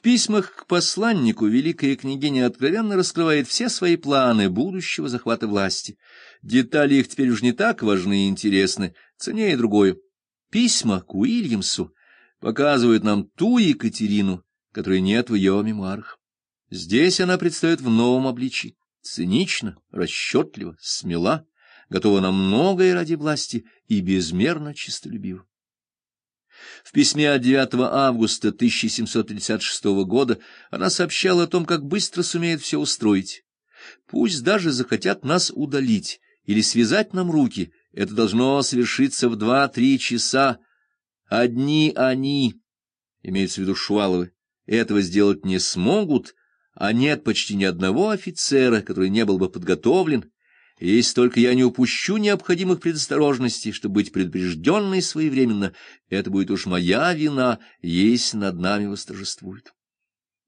В письмах к посланнику великая княгиня откровенно раскрывает все свои планы будущего захвата власти. Детали их теперь уж не так важны и интересны, ценнее другое. Письма к Уильямсу показывают нам ту Екатерину, которой нет в ее мемуарах. Здесь она предстает в новом обличии, цинично, расчетливо, смела, готова на многое ради власти и безмерно честолюбива. В письме от 9 августа 1756 года она сообщала о том, как быстро сумеет все устроить. Пусть даже захотят нас удалить или связать нам руки, это должно совершиться в два-три часа. Одни они, имеется в виду Шуваловы, этого сделать не смогут, а нет почти ни одного офицера, который не был бы подготовлен, если только я не упущу необходимых предосторожностей, чтобы быть предупрежденной своевременно, это будет уж моя вина, если над нами восторжествует.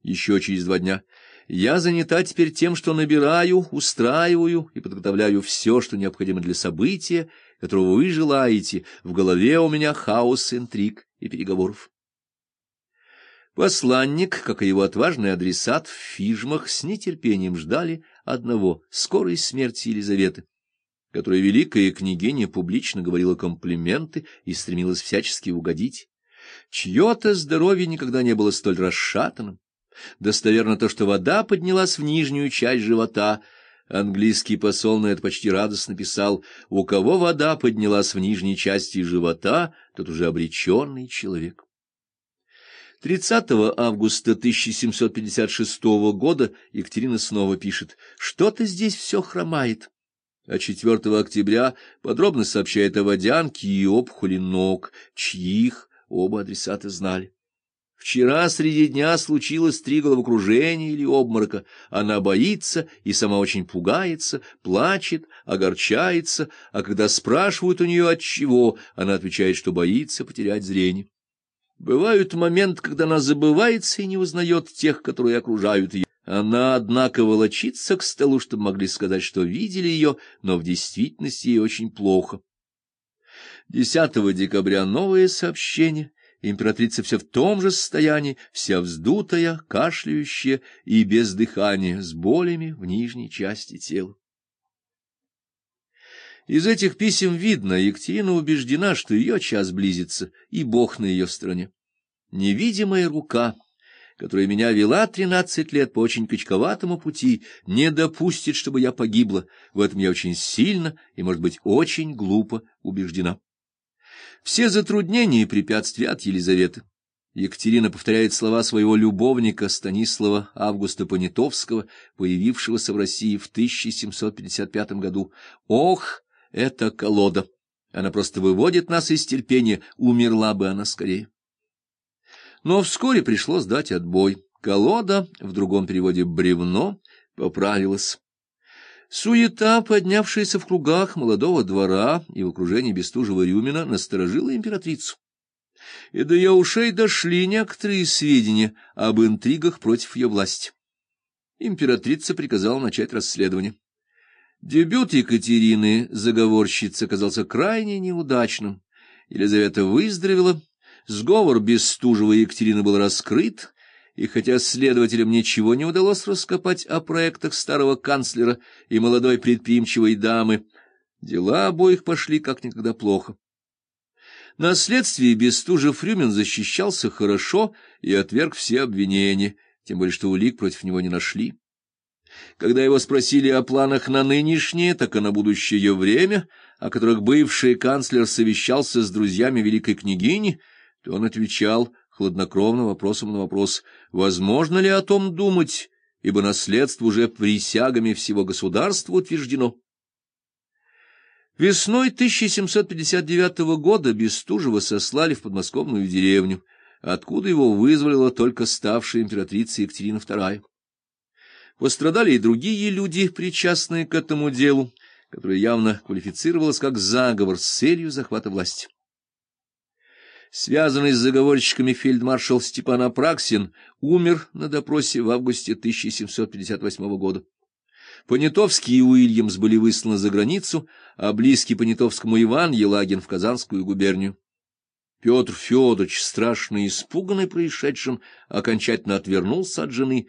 Еще через два дня я занята теперь тем, что набираю, устраиваю и подготовляю все, что необходимо для события, которого вы желаете. В голове у меня хаос интриг и переговоров. Посланник, как и его отважный адресат, в фижмах с нетерпением ждали одного — скорой смерти Елизаветы, которой великая княгиня публично говорила комплименты и стремилась всячески угодить. Чье-то здоровье никогда не было столь расшатанным. Достоверно то, что вода поднялась в нижнюю часть живота. Английский посол на это почти радостно писал, «У кого вода поднялась в нижней части живота, тот уже обреченный человек». 30 августа 1756 года Екатерина снова пишет «Что-то здесь все хромает». А 4 октября подробно сообщает о водянке и опухоли ног, чьих оба адресата знали. Вчера среди дня случилось три головокружения или обморока. Она боится и сама очень пугается, плачет, огорчается, а когда спрашивают у нее от чего, она отвечает, что боится потерять зрение. Бывают моменты, когда она забывается и не узнает тех, которые окружают ее. Она, однако, волочится к столу, чтобы могли сказать, что видели ее, но в действительности ей очень плохо. 10 декабря новое сообщение. Императрица все в том же состоянии, вся вздутая, кашляющая и без дыхания, с болями в нижней части тела. Из этих писем видно, Екатерина убеждена, что ее час близится, и Бог на ее стороне. Невидимая рука, которая меня вела тринадцать лет по очень качковатому пути, не допустит, чтобы я погибла. В этом я очень сильно и, может быть, очень глупо убеждена. Все затруднения и препятствия от Елизаветы. Екатерина повторяет слова своего любовника Станислава Августа Понятовского, появившегося в России в 1755 году. «Ох, это колода! Она просто выводит нас из терпения, умерла бы она скорее. Но вскоре пришлось дать отбой. Колода, в другом переводе бревно, поправилась. Суета, поднявшаяся в кругах молодого двора и в окружении Бестужева-Рюмина, насторожила императрицу. И до ее ушей дошли некоторые сведения об интригах против ее власти. Императрица приказала начать расследование. Дебют Екатерины, заговорщицы, оказался крайне неудачным. Елизавета выздоровела, сговор Бестужева и Екатерины был раскрыт, и хотя следователям ничего не удалось раскопать о проектах старого канцлера и молодой предприимчивой дамы, дела обоих пошли как никогда плохо. На следствии Бестужев-Рюмин защищался хорошо и отверг все обвинения, тем более что улик против него не нашли. Когда его спросили о планах на нынешнее, так и на будущее время, о которых бывший канцлер совещался с друзьями великой княгини, то он отвечал хладнокровно вопросом на вопрос, возможно ли о том думать, ибо наследство уже присягами всего государства утверждено. Весной 1759 года Бестужева сослали в подмосковную деревню, откуда его вызволила только ставшая императрица Екатерина II. Пострадали и другие люди, причастные к этому делу, которое явно квалифицировалось как заговор с целью захвата власти. Связанный с заговорщиками фельдмаршал Степан Апраксин умер на допросе в августе 1758 года. Понятовский и Уильямс были высланы за границу, а близкий Понятовскому Иван Елагин в Казанскую губернию. Петр Федорович, страшно испуганный происшедшим, окончательно отвернулся от жены